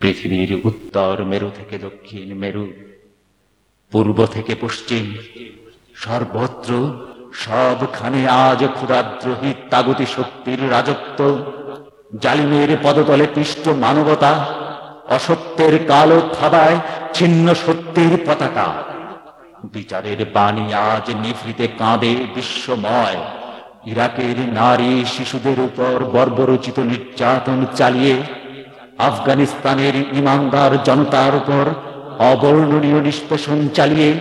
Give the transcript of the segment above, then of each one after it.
পৃথিবীর উত্তর মেরু থেকে দক্ষিণ মেরু, পূর্ব থেকে পশ্চিম, সর্বত্র সবখানে আজ ক্ষুদাদ্রোহী তাগতি শক্তির রাজত্ব, জালিমের পদতলে পিষ্ট মানবতা, অসত্যের কালো থাবায় ছিন্ন সত্যের পতাকা। বিচারের বাণী আজ নিভৃতে কাঁদে বিশ্বময়। ইরাকের নারী শিশুদের উপর বর্বরচিত নির্যাতন চালিয়ে আফগানিস্তানের ইমানদার জনতার উপর অবর্ণনীয় নিষ্পেষণ চালিয়ে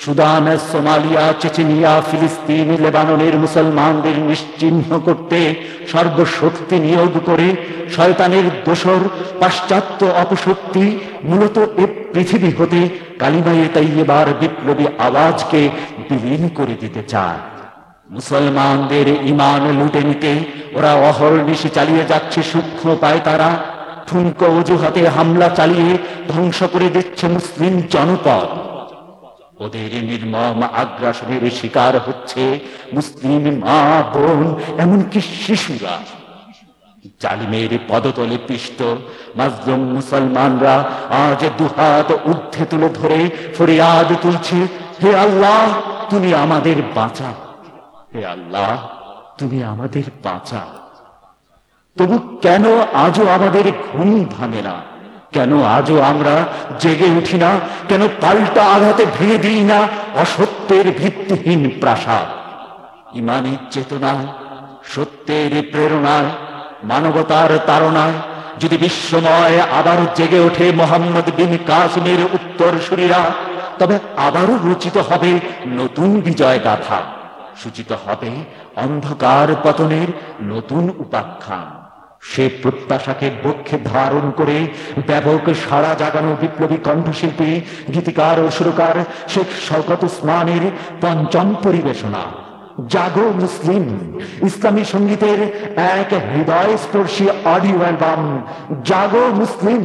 সুদান, সোমালিয়া, চেচেনিয়া, ফিলিস্তিন, লেবাননের মুসলমানদের নিশ্চিহ্ন করতে সর্বশক্তি নিয়োগ করে শয়তানের দোসর, পাশ্চাত্য অপশক্তি মূলত এ পৃথিবী হতে কালিমায়ে তাইয়েবার বিপ্লবী আওয়াজকে বিলীন করে দিতে চায়। মুসলমানদের ইমান লুটে নিতে ওরা অহর্নিশি চালিয়ে যাচ্ছে সূক্ষ্ম পায় তারা। ঠুনকো অজুহাতে হামলা চালিয়ে ধ্বংস করে দিচ্ছে মুসলিম জনপদ। ওদের নির্মম আগ্রাসনের শিকার হচ্ছে মুসলিম মা বোন, এমনকি শিশুরা। জালিমের পদতলে পিষ্ট মাজলুম মুসলমানরা আজ দুহাত ঊর্ধ্বে তুলে ধরে ফরিয়াদ তুলছে, হে আল্লাহ, তুমি আমাদের বাঁচা হে আল্লাহ, তুমি আমাদের বাঁচা তবু কেন আজও আমাদের ঘুম ভাঙে না? কেন আজও আমরা জেগে উঠি না? কেন পাল্টা আঘাতে ভেঙে দিই না? অসত্যের ভিত্তিহীন প্রাসাদ। ইমানের চেতনায়, সত্যের প্রেরণায়, মানবতার তারণায় যদি বিশ্বময় আবার জেগে ওঠে মোহাম্মদ বিন কাসিমের উত্তরসূরিরা, তবে আবারও রচিত হবে নতুন বিজয় গাথা সূচিত হবে অন্ধকার পতনের নতুন উপাখ্যান। সে প্রত্যাশাকে বক্ষে ধারণ করে ব্যাপক সারা জাগানো বিপ্লবী কণ্ঠশিল্পী, গীতিকার ও সুরকার শেখ শওকত উসমানের পঞ্চম পরিবেশনা। জাগো মুসলিম, ইসলামী সঙ্গীতের এক হৃদয় স্পর্শী অডিও অ্যালবাম, জাগো মুসলিম।